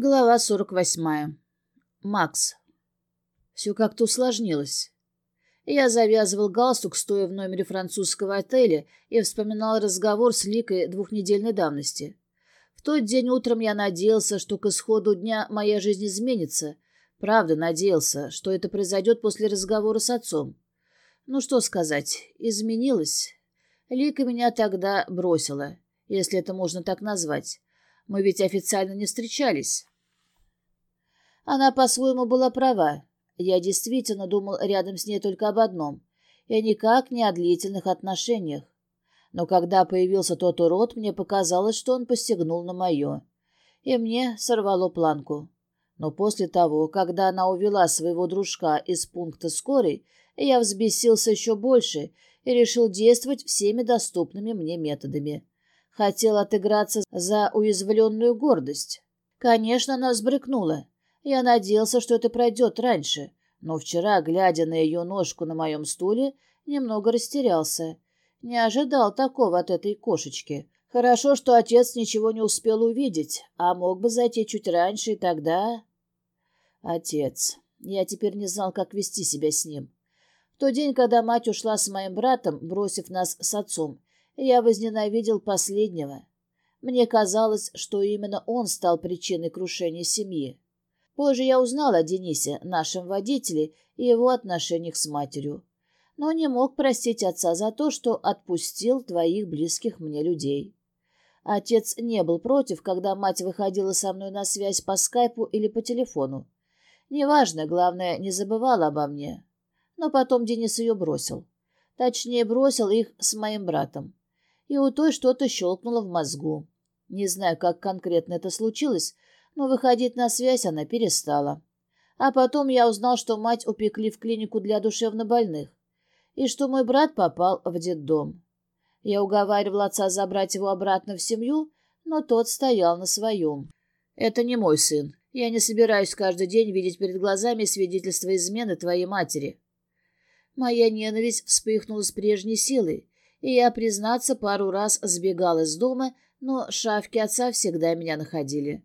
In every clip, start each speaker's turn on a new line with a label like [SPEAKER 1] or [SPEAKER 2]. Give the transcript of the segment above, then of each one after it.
[SPEAKER 1] Глава 48. Макс. Все как-то усложнилось. Я завязывал галстук, стоя в номере французского отеля, и вспоминал разговор с Ликой двухнедельной давности. В тот день утром я надеялся, что к исходу дня моя жизнь изменится. Правда, надеялся, что это произойдет после разговора с отцом. Ну что сказать, изменилось. Лика меня тогда бросила, если это можно так назвать. Мы ведь официально не встречались. Она по-своему была права. Я действительно думал рядом с ней только об одном, и никак не о длительных отношениях. Но когда появился тот урод, мне показалось, что он постигнул на мое. И мне сорвало планку. Но после того, когда она увела своего дружка из пункта скорой, я взбесился еще больше и решил действовать всеми доступными мне методами. Хотел отыграться за уязвленную гордость. Конечно, она взбрыкнула. Я надеялся, что это пройдет раньше, но вчера, глядя на ее ножку на моем стуле, немного растерялся. Не ожидал такого от этой кошечки. Хорошо, что отец ничего не успел увидеть, а мог бы зайти чуть раньше, и тогда... Отец. Я теперь не знал, как вести себя с ним. В тот день, когда мать ушла с моим братом, бросив нас с отцом, я возненавидел последнего. Мне казалось, что именно он стал причиной крушения семьи. Позже я узнал о Денисе, нашем водителе, и его отношениях с матерью. Но не мог простить отца за то, что отпустил твоих близких мне людей. Отец не был против, когда мать выходила со мной на связь по скайпу или по телефону. Неважно, главное, не забывала обо мне. Но потом Денис ее бросил. Точнее, бросил их с моим братом. И у той что-то щелкнуло в мозгу. Не знаю, как конкретно это случилось, но выходить на связь она перестала. А потом я узнал, что мать упекли в клинику для душевнобольных, и что мой брат попал в детдом. Я уговаривал отца забрать его обратно в семью, но тот стоял на своем. «Это не мой сын. Я не собираюсь каждый день видеть перед глазами свидетельство измены твоей матери». Моя ненависть вспыхнула с прежней силой, и я, признаться, пару раз сбегал из дома, но шавки отца всегда меня находили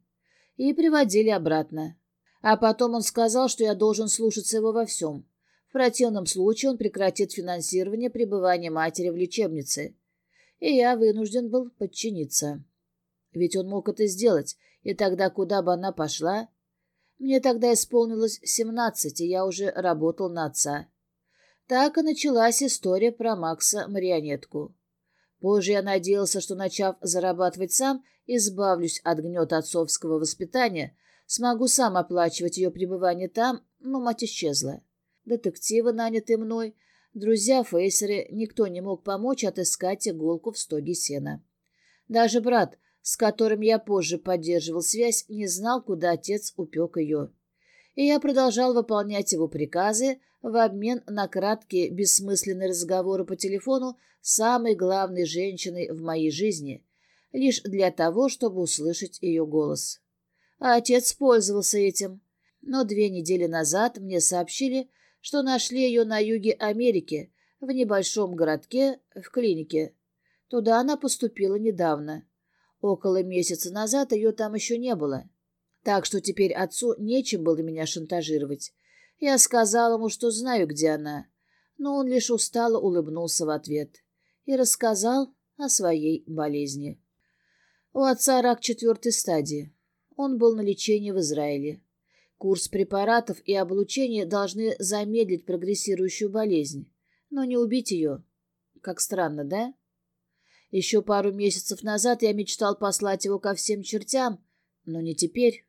[SPEAKER 1] и приводили обратно. А потом он сказал, что я должен слушаться его во всем. В противном случае он прекратит финансирование пребывания матери в лечебнице. И я вынужден был подчиниться. Ведь он мог это сделать, и тогда куда бы она пошла? Мне тогда исполнилось семнадцать, и я уже работал на отца. Так и началась история про Макса-марионетку. Позже я надеялся, что, начав зарабатывать сам, избавлюсь от гнета отцовского воспитания, смогу сам оплачивать ее пребывание там, но мать исчезла. Детективы, нанятые мной, друзья-фейсеры, никто не мог помочь отыскать иголку в стоге сена. Даже брат, с которым я позже поддерживал связь, не знал, куда отец упек ее. И я продолжал выполнять его приказы в обмен на краткие бессмысленные разговоры по телефону с самой главной женщиной в моей жизни — лишь для того, чтобы услышать ее голос. А отец пользовался этим. Но две недели назад мне сообщили, что нашли ее на юге Америки, в небольшом городке, в клинике. Туда она поступила недавно. Около месяца назад ее там еще не было. Так что теперь отцу нечем было меня шантажировать. Я сказал ему, что знаю, где она. Но он лишь устало улыбнулся в ответ и рассказал о своей болезни. У отца рак четвертой стадии. Он был на лечении в Израиле. Курс препаратов и облучения должны замедлить прогрессирующую болезнь, но не убить ее. Как странно, да? Еще пару месяцев назад я мечтал послать его ко всем чертям, но не теперь.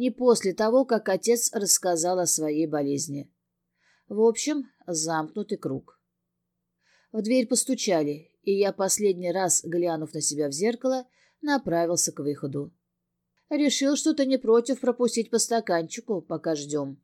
[SPEAKER 1] Не после того, как отец рассказал о своей болезни. В общем, замкнутый круг. В дверь постучали, и я, последний раз глянув на себя в зеркало, направился к выходу. Решил, что ты не против пропустить по стаканчику, пока ждем.